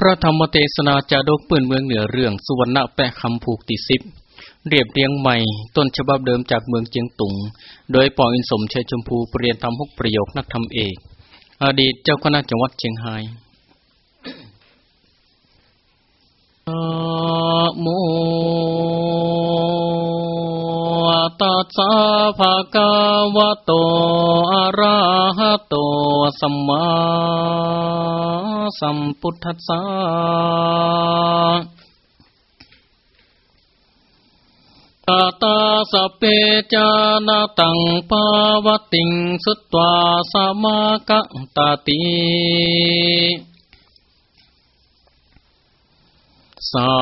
พระธรรมเทศนาจาดกปืนเมืองเหนือเรื่องสุวรรณแปะคำผูกติสิบเรียบเรียงใหม่ ต้นฉบับเดิมจากเมืองเจียงตุง โดยปออินสมชัยชมพูเปลี่ยนทำหกประโยคนักธรรมเอก อดีตเจ้าคณะจังหวัดเชียงไฮโม ตัสสะภะคะวะโต อะระหะโต สัมมาสัมพุทธัสสะตาตาสเปจานาตังปาวติงสุตวาสมากะตาติ สา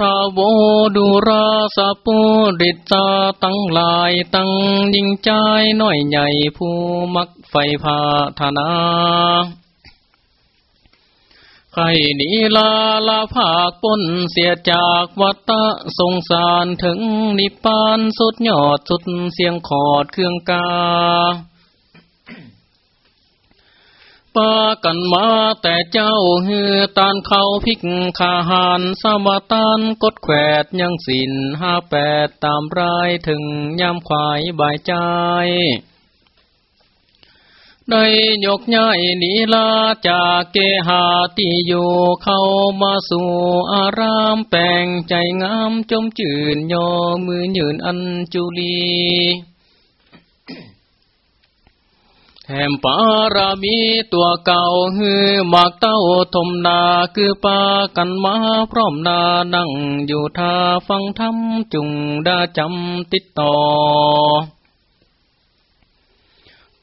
ธาโวดุราสะปุริตาตั้งลายตั้งยิ่งใจน้อยใหญ่ผู้มักไฟพาธนาใครนีลาลาภาคปนเสียจากวัตะสงสารถึงนิพพานสุดยอดสุดเสียงขอดเครื่องกา ปากันมาแต่เจ้าเฮือตานเขาพิกขาหานสมตานกดแขวดยังสินห้าแปดตามรายถึงยามควายบายใจได้ยกย้ายนีลาจากเกหาติโยเข้ามาสู่อารามแปลงใจงามจมจืนยอมือยืนอันจุลี แหมปารามีตัวเก่าฮือมากเต้าทมนาคือปากันมาพร้อมนานั่งอยู่ท่าฟังธรรมจุงดาจำติดต่อ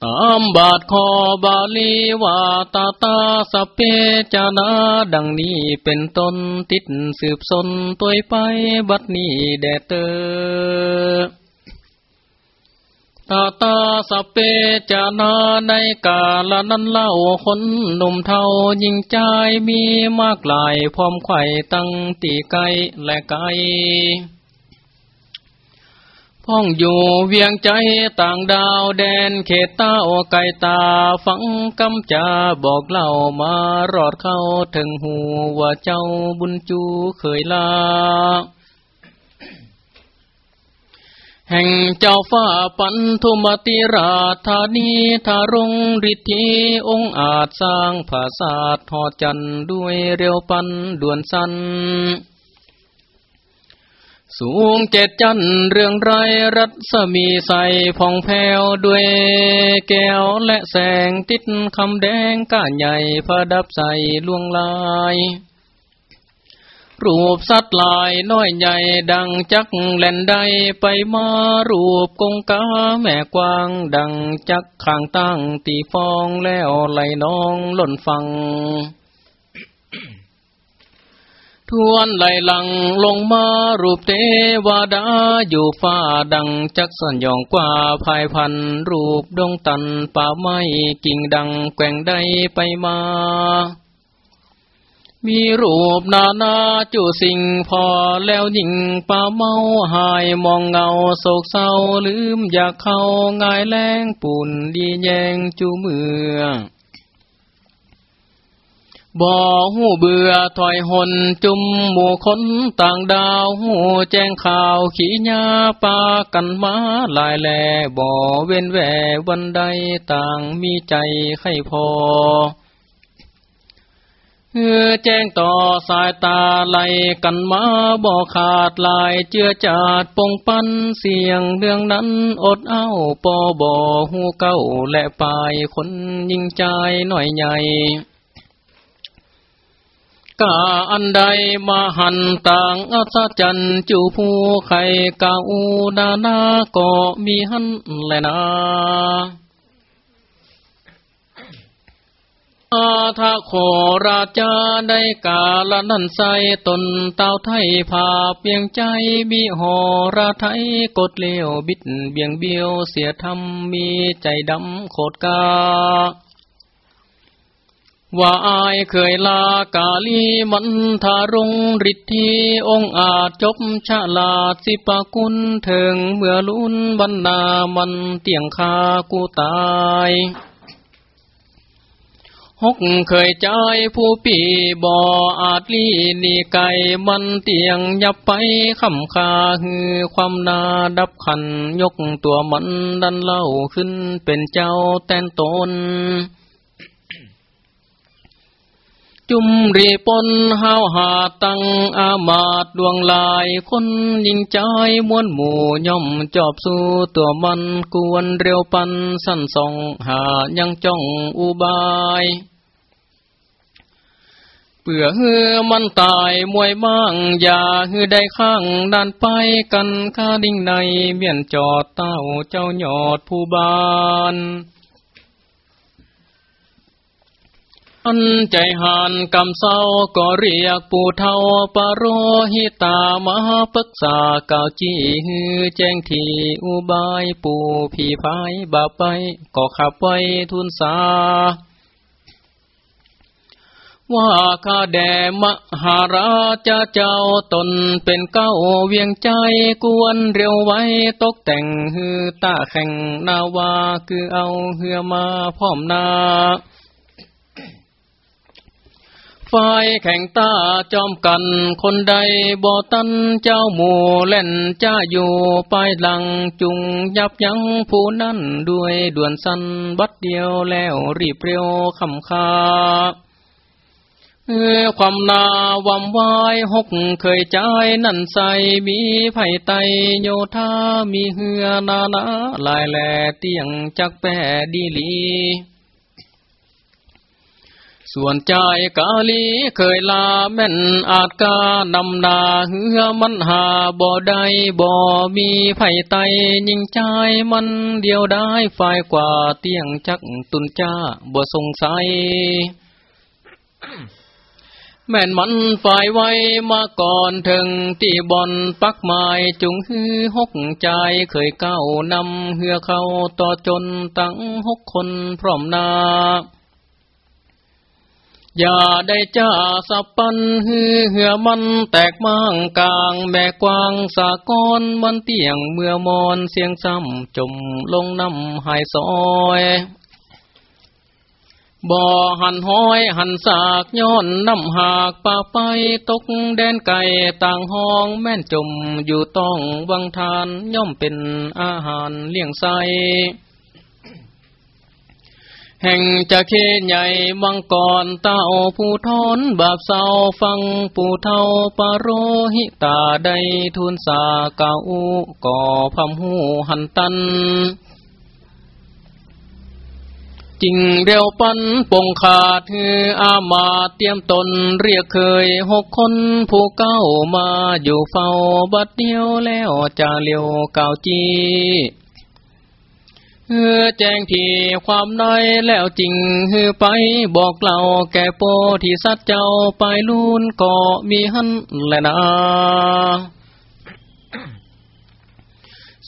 ตามบาทคอบาลีว่าตาตาสเปจานาดังนี้เป็นต้นติดสืบสนตัวไปบัดนี้แดเตอ ตาตาสเปจานาในกาลนั้นเล่าคนหนุ่มเทายิงใจมีมากหลายพร้อมไข่ตั้งตีไกและไกพ้องอยู่เวียงใจต่างดาวแดนเขตตาโอไกตาฟังกำจาบอกเล่ามารอดเข้าถึงหูว่าเจ้าบุญจูเคยลา แห่งเจ้าฟ้าปันธุมติราธานีทารงฤทธิองอาจสร้างภาษาทอจันด้วยเร็วปันด่วนสันสูงเจ็ดจันเรื่องไรรัศมีใสผ่องแผ้วด้วยแก้วและแสงติดคำแดงก้านใหญ่พระดับใสลวงลาย รูปสัตว์ลายน้อยใหญ่ดังจักแล่นใดไปมารูปกงกาแม่กวางดังจักข้างตั้งตีฟองแล้วไหลน้องล่นฟัง ทวนไหลหลังลงมารูปเทวดาอยู่ฟ้าดังจักสัญญองกว่าภายพันรูปดงตันป่าไม้กิ่งดังแกว่งได้ไปมา มีรูปนานาจูสิ่งพอแล้วยิ่งป่าเมาหายมองเงาโศกเศร้าลืมอยากเข้าง่ายแรงปุ่นดีแยงจูเมือบ่หูเบื่อถอยหนจุมหมู่คนต่างดาวหูแจ้งข่าวขี้ยาปากันมาลายแลบ่เว้นแหววันใดต่างมีใจไข่พอ แจ้งต่อสายตาไหลกันมาบอกขาดลายเจือจาดปงปันเสียงเรื่องนั้นอดเอาปอบอหูเก้าและปลายคนยิ่งใจหน่อยใหญ่กาอันใดมาหันต่างอัศจรรย์จูผู้ไข่กาอูดานาก็มีหันแลนา อาทาโคราชาได้กาลนันใสตนเต้าไทยผาเพียงใจมีหอราไทยกดเลี้ยวบิดเบียงเบี้ยวเสียทำมีใจดำโคดกาว่าอายเคยลากาลีมันทารุงฤทธิองอาจจบชาลาสิปกุลเถิงเมื่อลุนบรรณามันเตียงคากูตาย ฮกเคยใจผู้ปีบ่ออาจลีนีไก่มันเตียงยับไปคำคาฮือความนาดับขันยกตัวมันดันเล่าขึ้นเป็นเจ้าแตนตน จุมรีปนห้าวหาตังอามาตดวงลาย คนยิงใจมวนหมู่ย่อมจอบสู้ตัวมันกวนเร็วปันสั้นสองหายังจ้องอุบายเปื่อเฮือมันตายมวยบ้างอย่าฮือได้ข้างดันไปกันข้าดิ่งในเมียนจอดเต้าเจ้าหยอดผู้บาน อันใจหานกำเศร้าก็เรียกปู่เท่าปโรหิตามหาปรึกษาเก่าจีฮือแจ้งทีอุบายปู่ผีพายบาไปก็ขับไว้ทุนสาว่าข้าแด่มหาราชเจ้าตนเป็นเก้าเวียงใจกวนเร็วไว้ตกแต่งฮือตาแข่งนาวาคือเอาเหือมาพร้อมนา ฝ่ายแข่งตาจอมกันคนใดบ่ตันเจ้าหมู่เล่นจ้าอยู่ไปหลังจุงยับยั้งผู้นั้นด้วยด่วนสั้นบัดเดียวแล้วรีบเร็วคำคาเออความนาวำวายหกเคยใจนั่นใสมีไผ่ไตโยธามีเหือนานาลายแหล่เตียงจักแปดีลี ส่วนใจกาลีเคยลาแม่นอาจกานำนาเหือมันหาบ่ได้บ่มีไผ่ไตยิงใจมันเดียวได้ฝ่ายกว่าเตียงจักตุนจ้าบ่สงสัยแม่นมันฝ่ายไว้มาก่อนถึงที่บอนปักไม้จุงฮือหกใจเคยเก้านำเหือเข้าต่อจนตั้งหกคนพร้อมนา อย่าได้จ้าสับปันฮือเหือมันแตกมั่งกลางแม่กวางสากอนมันเตียงเมื่อมอนเสียงซ้ำจมลงน้ำหายซอยบ่อหันห้อยหันสากย้อนน้ำหากป่าไปตกแดนไก่ต่างห้องแม่นจมอยู่ต้องวังทานย่อมเป็นอาหารเลี้ยงไส แห่งจะเคใหญ่มังกรเต้าผู้ทอนบาปเศร้าฟังผู้เท่าปโรหิตาได้ทุนสาเก่าก่อพำหูหันตันจริงเร็วปันปงขาดฮืออามาเตรียมตนเรียกเคยหกคนผู้เก้ามาอยู่เฝ้าบัดเดียวแล้วจะเลียวเก่าจี ฮือแจ้งทีความน้อยแล้วจริงฮือไปบอกเล่าแก่โปที่สัตว์เจ้าไปลุนก็มีหันแลนะ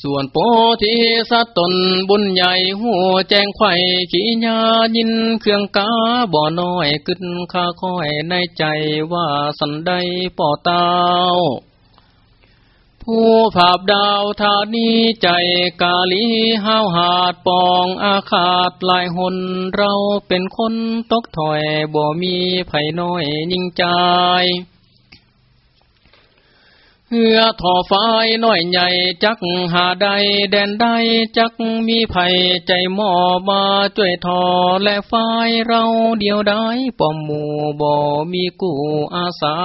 ส่วนโปธิสัตตนบุญใหญ่หัวแจ้งไข่ขีญายินเครื่องกาบ่อน้อยขึ้นข้าค่อยในใจว่าสันใดป่อเต้า ผู้ภาพดาวธานีใจกาลีห้าวหาดปองอาคาดลายหนเราเป็นคนตกถอยบ่มีไผ่น้อยยิ่งใจเหือทอฟ้ายน้อยใหญ่จักหาใดแดนใดจักมีไผ่ใจหมอมาช่วยทอและฟ้ายเราเดียวได้ป้อมหมู่บ่มีกูอาสา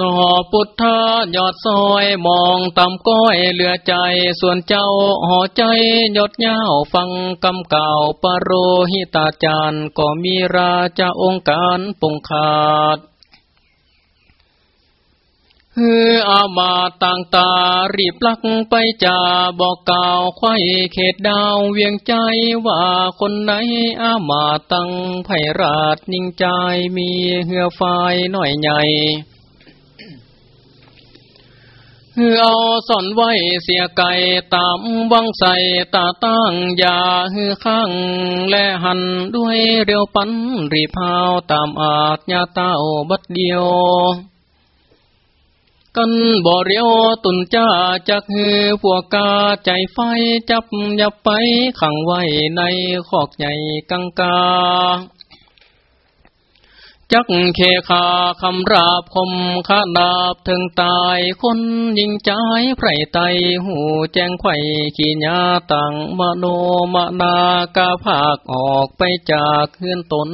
นอพุทธายอดซอยมองต่ำก้อยเหลือใจ ส่วนเจ้าห่อใจยอดเย้าฟังกำเก่าปโรหิตาจารย์ก็มีราชาองค์การปงขาดฮืออามาต่างตารีบลักไปจ่าบอกกล่าวไข่เขตดาวเวียงใจว่าคนไหนอามาตั้งไพราชยิ่งใจมีเหือไฟหน่อยใหญ่ เฮือเอาซ่อนไว้เสียไก่ตามวังใส่ตาตั้งยาฮือข้างและหันด้วยเรียวปันรีพาวตามอาจญาเต้าบัดเดียว กันบ่เรียวตุนจ้าจักฮือพวกกาใจไฟจับยับไปขังไว้ในขอกใหญ่กังกา จักเคขาคำราบคมขาดาบถึงตายคนยิงใจไพรไตหูแจ้งไข่ขีญาตังมโนมนากาภาคออกไปจากเฮือนตน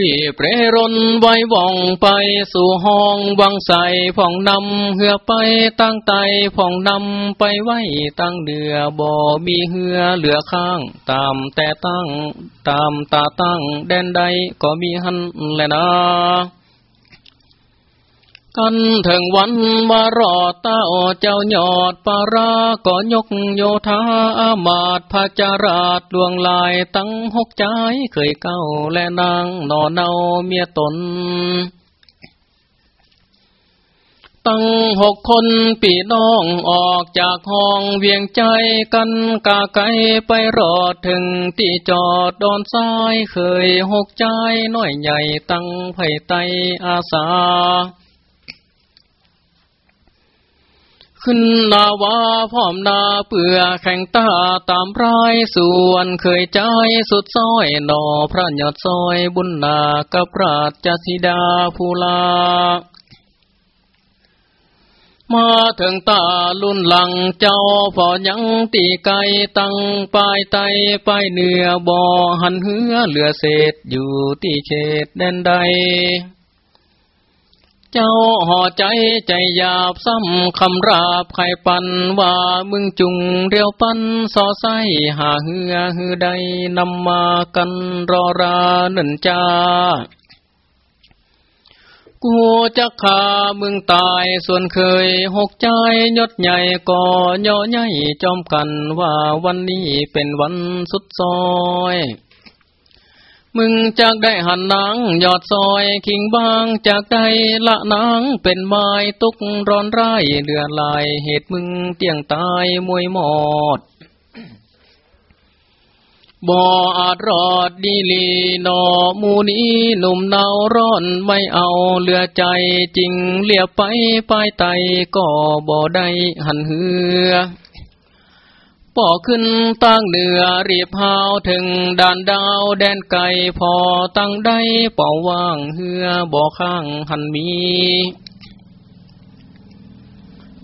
รีบเรรนไว้ว่องไปสู่ห้องวังใสผ่องนำเหือไปตั้งไตผ่องนำไปไว้ตั้งเดือบ่มีเหือเหลือข้าง ตามแต่ตั้ง ตามตาตั้งแดนใดก็มีหันแลนะ กันถึงวันมารอตาอเจ้าหยอดปาราก็ยกโยธาอามาตพระจาราดดวงลายตั้งหกใจเคยเก้าและนางนอนเนาเมียตน ตั้งหกคนปีน้องออกจากห้องเวียงใจกันกาไกไปรอดถึงที่จอดดอนซ้ายเคยหกใจน้อยใหญ่ตั้งไผ่ไตอาสา ขึ้นนาวาพร้อมนาเปื่อแข่งตาตามรายส่วนเคยใจสุดซ้อยนอพระยอดซอยบุญนากับราชสิดาภูลามาถึงตาลุ่นหลังเจ้าพอยังตีไกตั้งปลายไตปลายเนื้อบ่อหันเหือเหลือเศษอยู่ที่เขตแดนใด เจ้าห่อใจใจหยาบซ้ำคำราบไข่ปันว่ามึงจุงเรียวปันสอไสหาเหือหือใดนำมากันรอราหนึ่นจ้ากูจะขามึงตายส่วนเคยหกใจยศใหญ่ก่อย่อใหญ่จอมกันว่าวันนี้เป็นวันสุดซอย มึงจากได้หันนางยอดซอยคิงบางจากได้ละนางเป็นไม้ตุกร้อนไร่เดือดลายเหตุมึงเตียงตายมวยหมอดบ่อาจรอดดีลีนอมูนีหนุ่มเนาร้อนไม่เอาเลือใจจริงเลียไปปลายไตก็บ่ได้หันเหือ ป่อขึ้นตั้งเหนือรีบหาวถึงด่านดาวแดนไก่พอตั้งได้ป่อว่างเหือบ่อข้างหันมี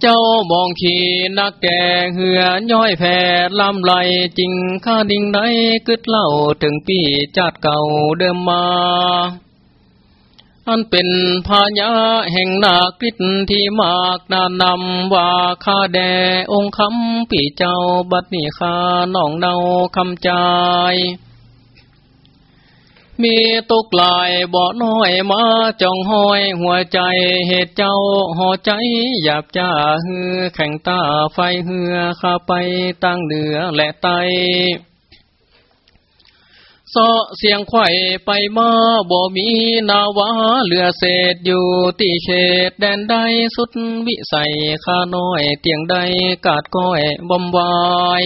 เจ้ามองขีนักแก่เหือย่อยแผ่ลำไหลจริงข้าดิ่งไดกึดเล่าถึงปีจัดเก่าเดิมมา อันเป็นพญาแห่งนาคริตที่มากนานำว่าข้าแดองค์คำปีเจ้าบัดนี้ข้าน้องเนาคำใจมีตกลายบ่อน้อยมาจ้องห้อยหัวใจเหตุเจ้าห่อใจหยาบจ้าฮือแข่งตาไฟเหือข้าไปตั้งเหนือและไต ซอเสียงไข่ไปมาบ่มีนาวาเหลือเศษอยู่ที่เขตแดนใดสุดวิสัยข้าน้อยเตียงใดกาดก้อยบอมวาย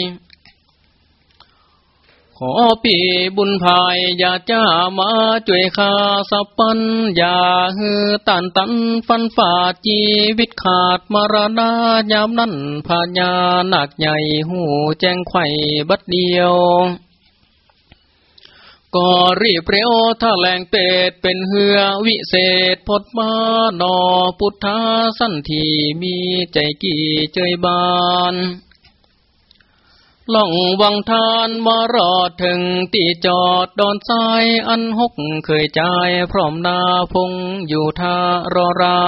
ขอปีบุญภายอย่าจ้ามาจ่วยข้าสับปันอย่าฮือตันตันฟันฝาดจีวิตขาดมรณายามนั้นพญาหนักใหญ่หูแจ้งไข่บัดเดียว ก็รีบเร็วถ้าแหลงเป็ดเป็นเหือวิเศษพดมานอพุทธาสันทีมีใจกี่เจยบานล่องวังทานมารอดถึงตีจอดดอนทรายอันหกเคยใจพร้อมนาพงอยู่ท่ารอรา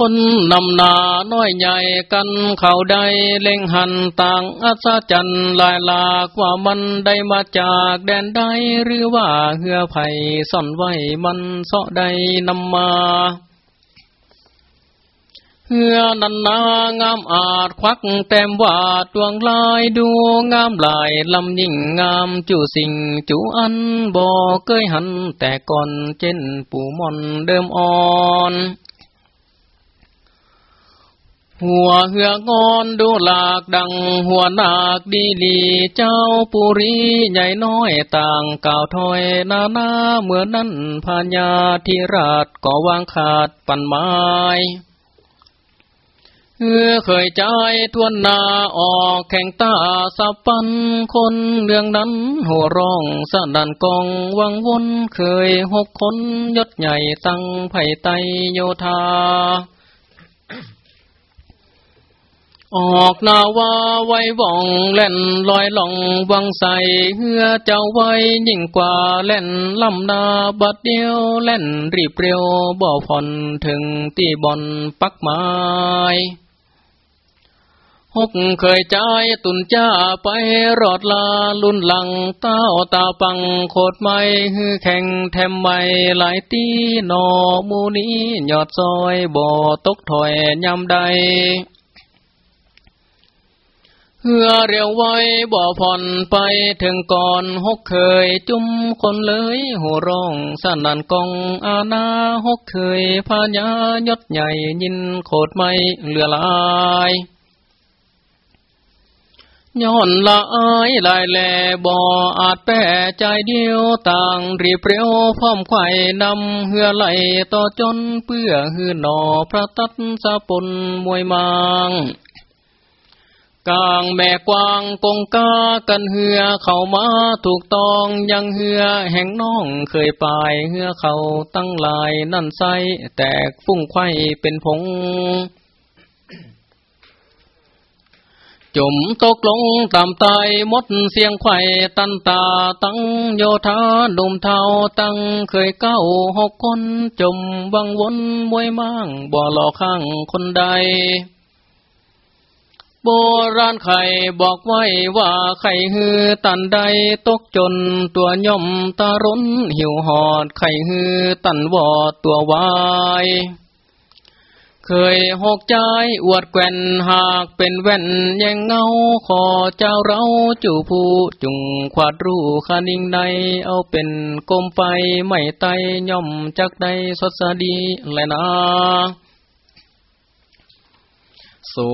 คนนำนาน้อยใหญ่กันเขาได้เล่งหันต่างอัศจรรย์ลายลากว่ามันได้มาจากแดนใดหรือว่าเหือไผ่ซ่อนไว้มันเสาะใดนำมาเฮือนันนางามอาจควักแต้มวาดดวงลายดูงามลายลำยิ่งงามจูสิ่งจูอันบ่เคยหันแต่ก่อนเจนปู่มอนเดิมอ่อน หัวเหือกอนดูหลากดังหัวนาคดีลีเจ้าปุรีใหญ่น้อยต่างก่าวถอยนานาเหมือนนั้นพญาธิราชก็วางขาดปันไม้เฮือเคยใจทวนนาออกแข่งตาสับปันคนเรื่องนั้นหัวร้องสนันกองวังวนเคยหกคนยศใหญ่ตั้งไผ่ไตโยธา ออกนาวาไว้ว่องเล่นลอยหล่องวังใสเฮือเจ้าไว้ยิ่งกว่าเล่นลำนาบัดเดียวเล่นรีบเร็วบ่ผ่อนถึงตีบอนปักไม้หกเคยใจตุนจ้าไปรอดลาลุนหลังเต้าตาปังโคดไม่ฮือแข่งแทมไม่หลายตีนอมูนี้ยอดซอยบ่ตกถอยยำใด เฮือเรียวไว้บ่อผ่อนไปถึงก่อนหกเคยจุ้มคนเลยหัวร้องสนันกองอาณาหกเคยพญายศใหญ่ยินโคดไม่เหลือลายย้อนละอายลายแลบ่ออาจแป้ใจเดียวต่างรีบเร็วพร้อมไข่นำเหือไหลต่อจนเพื่อหือหนอพระตัดสะปนมวยมัง กลางแม่กวางกงกากันเหือเข้ามาถูกตองยังเหือแห่งน้องเคยปายเหือเขาตั้งลายนั่นไซแตกฟุ้งไข่เป็นผงจมตกลงตามตายมดเสียงไข่ตันตาตั้งโยธาดุมเทาตั้งเคยเก้าหกคน จมวังวนมวยมั่งบ่หลอกข้างคนใด โบราณไข่บอกไว้ว่าไข่ฮือตันใดตกจนตัวย่อมตาร้นหิวหอดไข่ฮือตันวอดตัววาย เคยหกใจอวดแก่นหากเป็นแว่นยังเงาขอเจ้าเราจูผู้จุงขวาดรูคานิ่งในเอาเป็นกลมไปไม่ไตย่อมจักใดสดสดีแลยนะ สุ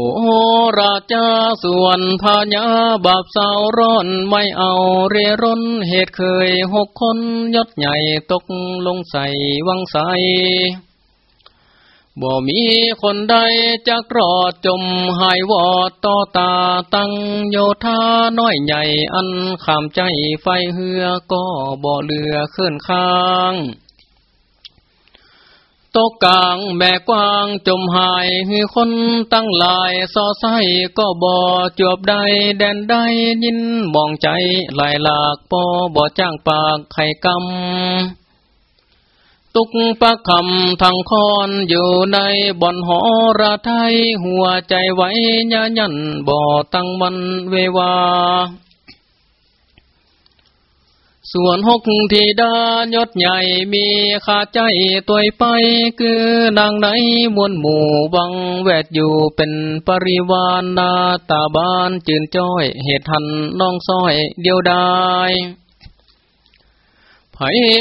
ราชาส่วนพญาบาปสาวร้อนไม่เอาเรร่นเหตุเคยหกคนยศใหญ่ตกลงใส่วังใสบ่มีคนใดจักรอดจมหายวอดต่อตาตั้งโยธาน้อยใหญ่อันขามใจไฟเหือก็บ่เลือขึ้นข้าง ตกกลางแม่กว้างจมหายหือคนตั้งลายซอไซก็บ่จวบใดแดนใดยินมองใจลายหลากปอบ่จ้างปากไข่กำตุกปะคำทางคอนอยู่ในบ่อนหอระไทยหัวใจไว้ยะยันบ่ตั้งมันเววา ส่วนหกที่ดานยศใหญ่มีขาใจตัวไป คือนางไหนมวลหมู่วังแวดอยู่เป็นปริวานนาตาบานจืนจ้อย เหตุหันน้องซ้อยเดียวดาย ไผ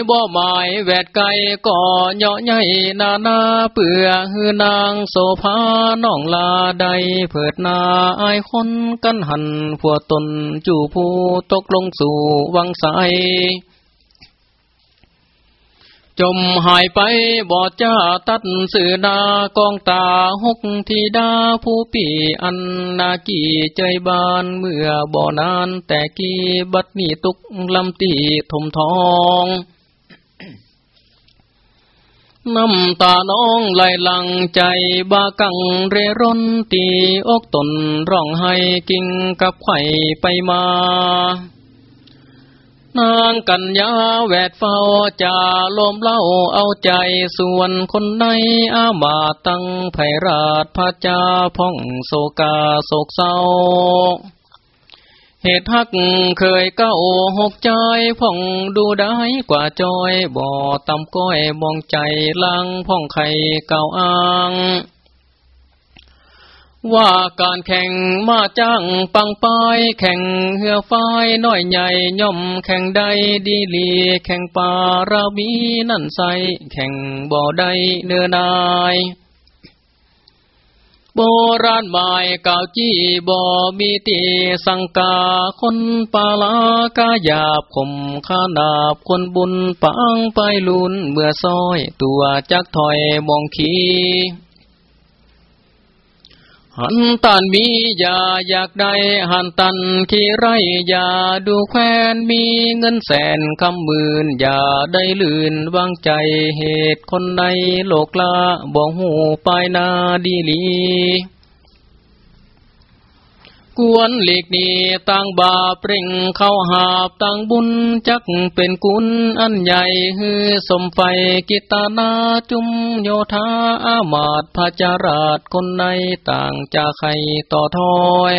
บ่หมายแวดไก่ก่อเยาะใหญ่นานาเปื่อหือนางโสภาน้องลาใดเผิดนาอายคนกันหันผัวตนจู่ผู้ตกลงสู่วังสาย จมหายไปบอดจ้าตัดสื่อดากองตาหกทีดาผู้ปีอันนากีใจบานเมื่อบ่อนานแต่กีบัดนี้ตุกลำตีทมทองน้ำตาน้องไหลหลังใจบากังเรร่นตีอกตนร้องให้กิ่งกับไข่ไปมา นางกัญญาแวดเฝ้าจ่าลมเล่าเอาใจส่วนคนในอามาตั้งไพราชพระจาพ่องโศกาโศกเศร้า เหตุฮักเคยเก้าหกใจพ่องดูได้กว่าจอย บ่อตำก้อยมองใจลังพ่องไข่เก่าอ้าง ว่าการแข่งมาจ้างปังป้ายแข่งเหือฝ้ายน้อยใหญ่ย่อมแข่งใดดีลีแข่งป่าราบีนั่นใสแข่งบ่อใดเนื้อนาย โบราณหมายเก่าจี้บ่ มีตีสังกาคนปาลากาหยาบข่มขานาบคนบุญปังไปลุนเมื่อซอยตัวจักถอยมองขี หันตันมียาอยากได้หันตันขี้ไรยาดูแควนมีเงินแสนคำหมื่นอย่าได้ลื่นวางใจเหตุคนในโลกละบ่หูปายนาดีลี กวนหลีกนี้ตั้งบาเปร่งเข้าหาบตั้งบุญจักเป็นกุลอันใหญ่ฮือสมไฟกิตานาจุมโยธาอามาตพระจาราชคนในต่างจะใครต่อทอย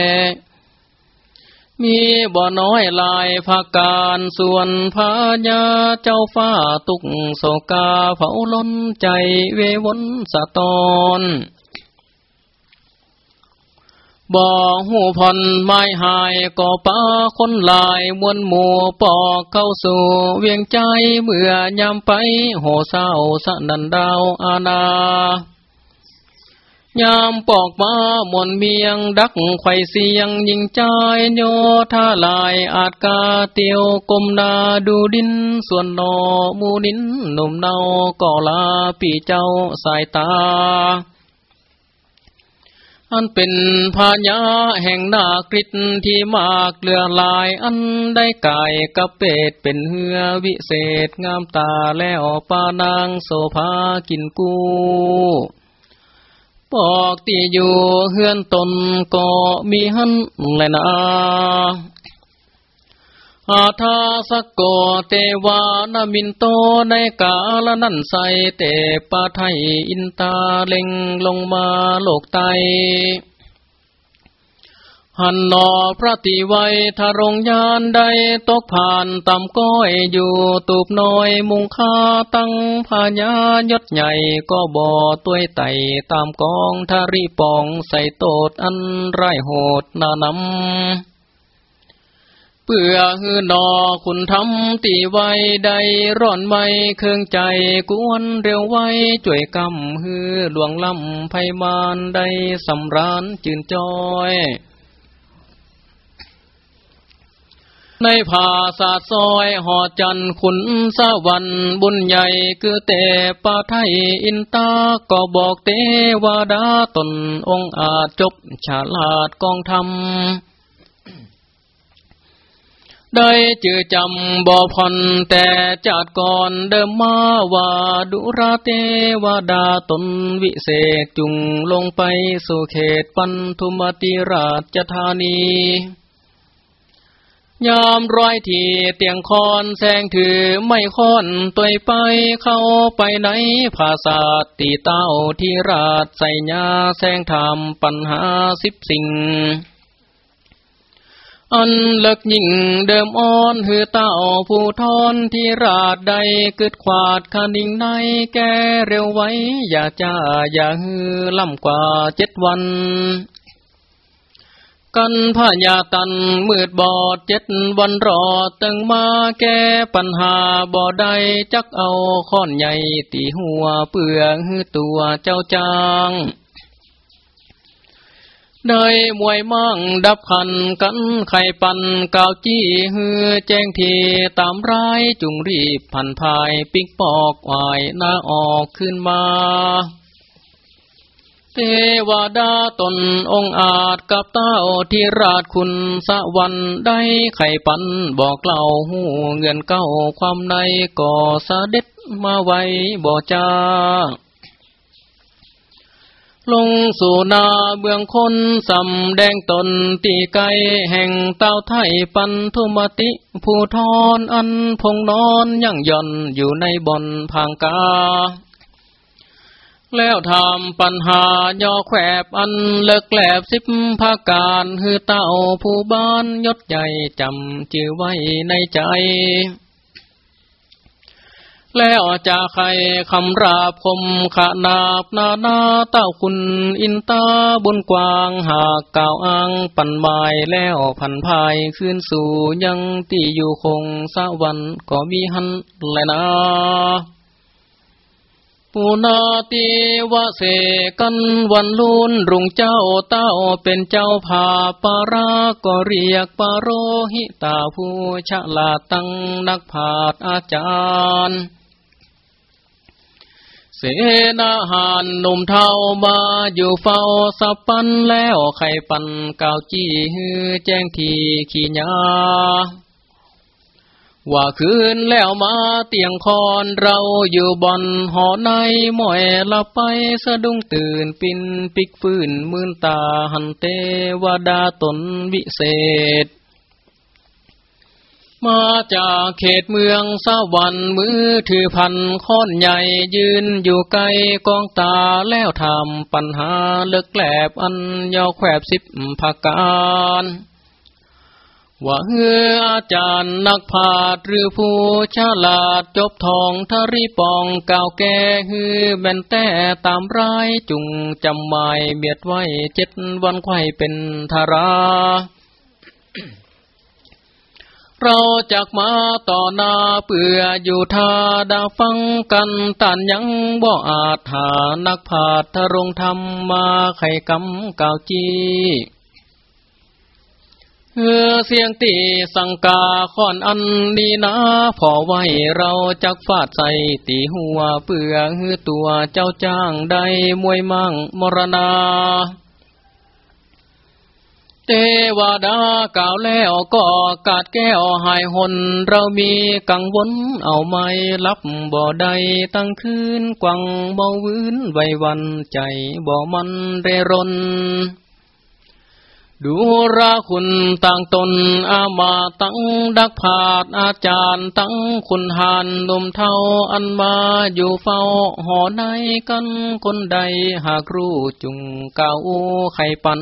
มีบ่อน้อยลายภาการส่วนพาญาเจ้าฟ้าตุกโศกาเฝ้าล้นใจเววนสะตอน บ่หูผ่อนไม้หายก่อป้าคนลายมวนหมู่ปอกเข้าสู่เวียงใจเมื่อยามไปโหเศร้าสะนันดาวอาณายามปอกมามนเมียงดักไข่เสียงยิงใจโยท่าลายอาจกาเตียวกมนาดูดินส่วนนอมูนินหนุ่มเนาก่อลาปีเจ้าสายตา อันเป็นพญาแห่งนากฤตที่มากเลือลายอันได้กายกับเป็ดเป็นเหือวิเศษงามตาแล้วปานางโสภากินกูปอกตีอยู่เฮือนตนก็มีหันแลนา อาทาสกโกเตวานามินโตในกาลนันใสเตปาไทยอินตาเล็งลงมาโลกไตหันนอพระติไวทารงยานใดตกผ่านต่ำก้อยอยู่ตูบน้อยมุงคาตั้งพญายศใหญ่ก็บ่อตัวไตตามกองทารีปองใส่โตดอันไรโหดนานำ พื่อฮือนอคุณทำตีไว้ใดร่อนไม่เคืองใจกวนเร็วไว้จ่วยกำฮือหลวงลำไพมานได้สำรานจืนจอยในภาษาซอยหอจันขุนสวรรค์บุญใหญ่คือเตปาไทยอินตาก็บอกเตวาดาตนองอาจจบฉลาดกองธรรม ได้จือจำบ่พอนแต่จัดก่อนเดิมมาว่าดุราเทวดาตนวิเศษจุงลงไปสู่เขตปันธุมติราชธานี ยามร้อยทีเตียงคอนแสงถือไม่ค้อนตัวไปเข้าไปในภาษาตีเต้าที่ราชใส่ยาแสงธรรมปัญหาสิบสิ่ง อันเลิกยิ่งเดิมอ่อนหือเต้าผู้ทอนที่ราดใดกึดขวาดคานิ่งในแกเร็วไว้ อย่าจ้าอย่าฮือล่ำกว่าเจ็ดวัน กันพญายาตันมืดบอดเจ็ดวันรอตึงมาแก้ปัญหาบ่อใดจักเอาค้อนใหญ่ตีหัวเปลืองหือตัวเจ้าจาง ได้มวยมั่งดับขันกันไข่ปันกาวจี้ฮือแจ้งทีตามร้ายจุงรีบพันภายปิกปอกวายหน้าออกขึ้นมาเทวดาตนองอาจกับเต้าที่ราชคุณสะวันได้ไข่ปันบอกเล่าหูเงินเก้าความในก่อสะเด็ดมาไว้บ่จ้า ลงสู่นาเบื้องคนสำแดงตนตีไกแห่งเต้าไทยปันทุมติ ผู้ทอนอันพงนอนยั่งย่อนอยู่ในบ่อนพางกา แล้วทำปัญหาย่อแขบอันเลิกแกลบสิบภาการฮือเต้าผู้บ้านยศใหญ่จำจือไว้ในใจ แล้วจะใครคำราบคมขนาบนานาเต้าคุณอินตาบนกวางหากก่าวอังปันไม้แล้วพันภายขึ้นสู่ยังที่อยู่คงสะวันก็มีหันแลยนะปุนาติวะเสกันวันลุนรุงเจ้าเต้าเป็นเจ้าผาปาราก็เรียกปาโรหิตาผู้ฉลาตั้งนักผาดอาจารย์ เสนาหานหนุ่มเทามาอยู่เฝ้าสับปันแล้วไข่ปันกาวจี้ฮือแจ้งทีขี้ยาว่าคืนแล้วมาเตียงคอนเราอยู่บอนหอในหมอยลับไปสะดุ้งตื่นปินปิกฟื้นมืนตาหันเตวดาตนวิเศษ มาจากเขตเมืองสวรรค์มือถือพันค้อนใหญ่ยืนอยู่ไกลกองตาแล้วทำปัญหาเลิกแกลบอันยอแควบสิบภาการว่าเฮืออาจารย์นักพาดหรือผู้ฉลาดจบทองทริปองเก่าแก่ฮือแบนแต่ตามร้ายจุงจำหมายเบียดไว้เจ็ดวันไข่เป็นธารา เราจากมาต่อหน้าเปื่ออยู่ทาดาฟังกันตันยังบ่อาจหานักพาดทรงธรรมมาไข่กำกาวจีเออเสียงตีสังกาค่อนอันนี้นะพอไว้เราจักฟาดใส่ตีหัวเปื่อหือตัวเจ้าจ้างได้มวยมั่งมรณา วดากล่าวแล้วก็กาดแก้วหายหน เรามีกังวลเอาไม่รับบ่ได้ตั้งคืนกวังเบาวืนไว้วันใจบ่มันเรรนดูราคุณต่างตนอามาตั้งดักผาดอาจารย์ตั้งคุณหานนุ่มเท่าอันมาอยู่เฝ้าหอในกันคนใดหากรู้จุงเก่าไข่ปัน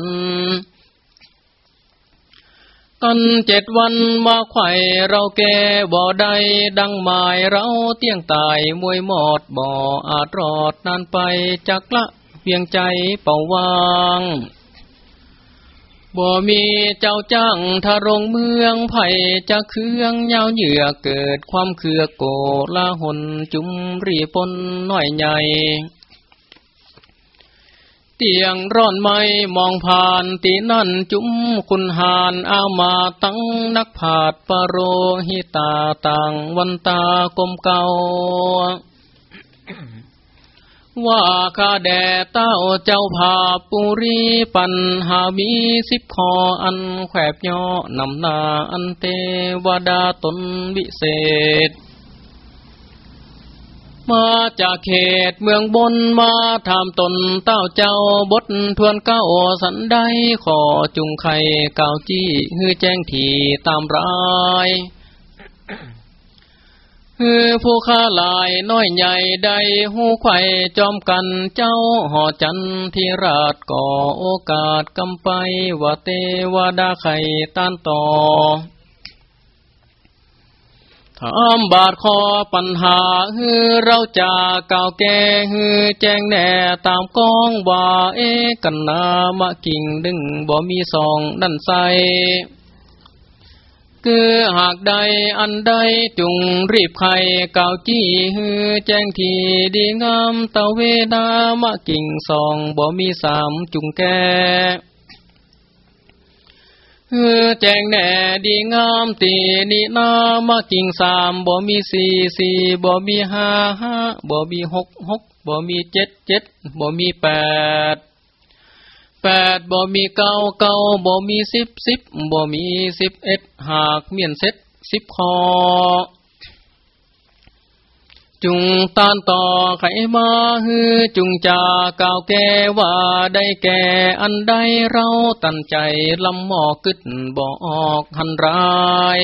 กันเจ็ดวันมาไข่เราแก่บ่ได้ดังหมายเราเตี้ยงตายมวยหมอดบ่อาจรอดนานไปจักละเพียงใจเป่าวางบ่มีเจ้าจ้างทารงเมืองไผ่จะเครื่องเยาเหยื่อเกิดความเคือโกละหนจุมรีปนน้อยใหญ่ เตียงร้อนไม่มองผ่านตีนั่นจุมคุณหานอามาตั้งนักผาดปโรหิตาต่างวันตากลมเก่าว่าข้าแด่เต้าเจ้าภาปุรีปัญหามีสิบคออันแขบย่อนำนาอันเทวดาตนวิเศษ มาจากเขตเมืองบนมาทำตนเต้าเจ้าบททวนเก้าสันได้ขอจุงไข่เก่าจี้ฮือแจ้งทีตามรายคือผู้ค้าลายน้อยใหญ่ใดหูไข่จอมกันเจ้าหอจันทีราชก่อโอกาสกำไปว่าเตวดาไข่ต้านต่อ ถามบาดคอปัญหาฮือเราจะก่าวแก่ฮือแจ้งแน่ตามกองว่าเอกันนามะกิ่งดึงบ่มีสองนั่นใสคือหากใดอันใดจุงรีบไข่เก่าจี้ฮือแจ้งทีดีงามเตเวดามะกิ่งสองบ่มีสามจุงแก่ ฮือแจ้งแน่ดีงามตีนีนามากิ่งสามบ่มีสี่สี่บ่มีห้าห้าบ่มีหกหกบ่มีเจ็ดเจ็ดบ่มีแปดแปดบ่มีเก้าเก้าบ่มีสิบสิบบ่มีสิบเอ็ดหากเมียนเซ็ตสิบคอ จุงตานต่อไขมาฮือจุงจาก่าวแก่ว่าได้แก่อันใดเราตั้นใจลำหมอกึดบ่ออกหันราย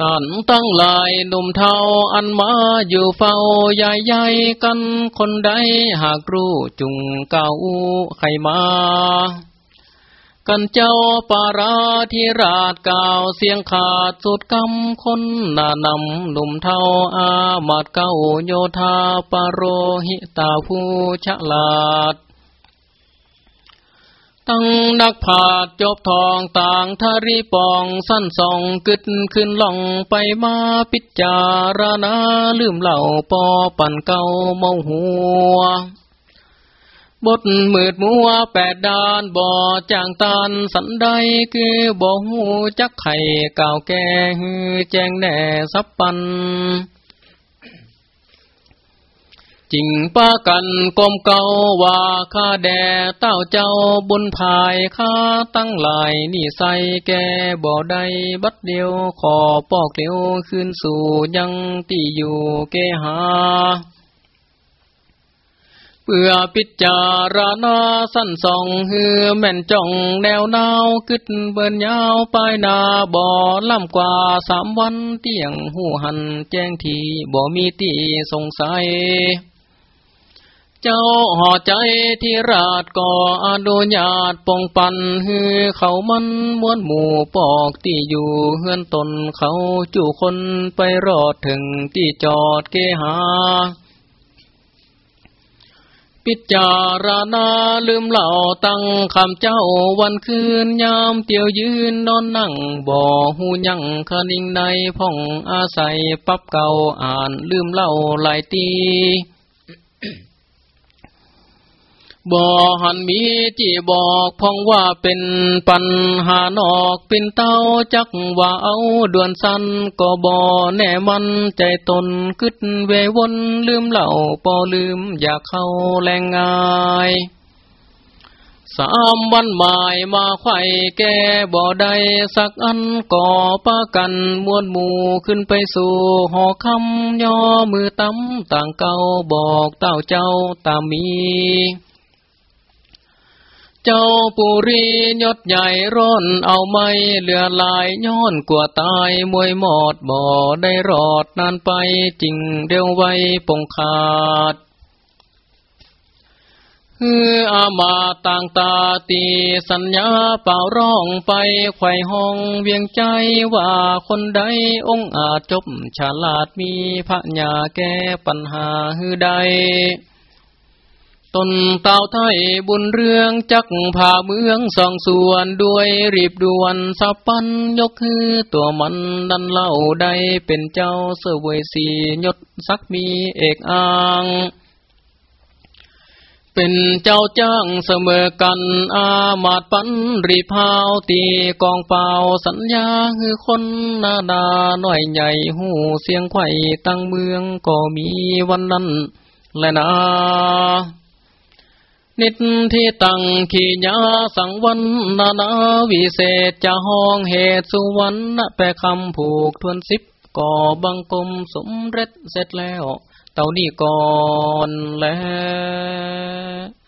ตันตั้งลายหนุ่มเทาอันมาอยู่เฝ้าใหญ่ใหญ่กันคนใดหากรู้จุงเก่าไขมา กันเจ้าปาราธิราชก่าวเสียงขาดสุดกำคนนานำหนุ่มเทาอามาดเก้าโยธาปโรหิตาผู้ฉลาด ตั้งนักผาดจบทองต่างทารีปองสั้นสองกึดขึ้นล่องไปมาพิจารณาลืมเหล่าปอปั่นเก่าเมาหัว บทมืดมัวแปดดานบ่อจางตานสันใดคือบ่หูจักไข่ก่าวแก่ฮือแจ้งแน่สับปันจริงป้ากันกลมเก่าว่าข้าแด่เต้าเจ้าบุญภายข้าตั้งหลายนี่ใส่แกบ่ได้บัดเดียวขอปอกเลี้ยวขึ้นสู่ยังที่อยู่เกหา เพื่อพิจารณาสั้นสองฮือแม่นจ้องแนวนาวกึดเบิ่นยาวปลายนาบ่อล่ำกว่าสามวันเตียงหูหันแจ้งทีบ่มีตีสงสัย เจ้าห่อใจที่ราดก่ออนุญาตปองปันฮือเขามันมวนหมู่ปอกที่อยู่เฮือนตนเขาจู่คนไปรอดถึงที่จอดเกหา พิจารณาลืมเหล่าตั้งคำเจ้าวันคืนยามเตียวยืนนอนนั่งบ่อหูยั่งคนิ่งในพ่องอาศัยปับเก่าอ่านลืมเล่าหลายตี บ่หันมีที่บอกพองว่าเป็นปัญหานอกเป็นเต้าจักว่าเอาด่วนสั้นก็บ่แน่มันใจตนกึดเววนลืมเหล่าปอลืมอยากเข้าแรงงายสามวันหมายมาไข่แก่บ่ได้สักอันก่อป้ากันมวนหมู่ขึ้นไปสู่หอคำย่อมือตั้มต่างเก่าบอกเต้าเจ้าตามมี เจ้าปุรียศใหญ่ร้อนเอาไม่เหลือลายย้อนกว่าตายมวยหมอดบ่อได้รอดนานไปจริงเร็วไวปงขาดฮืออามาต่างตาตีสัญญาเป่าร้องไปไข่ห้องเวียงใจว่าคนใดองอาจจบฉลาดมีพระญาแก้ปัญหาฮือใด นเต่าไทยบุญเรื่องจักผ่าเมืองสองส่วนด้วยรีบด่วนสับปันยกคือตัวมันดันเล่าได้เป็นเจ้าเสวยสียศสักมีเอกอ้างเป็นเจ้าจ้างเสมอกันอามาดปันรีพาวตีกองเปล่าสัญญาคือคนนาดาหน่อยใหญ่หูเสียงไข่ตั้งเมืองก็มีวันนั้น และนา นิที่ตั้งขีญาสังวันนานาวิเศษจะห้องเหตุสุวรรณแปลคำผูกทวนสิบก่อบังกลมสมเร็จเสร็จแล้ว เต่านี่ก่อนแล้ว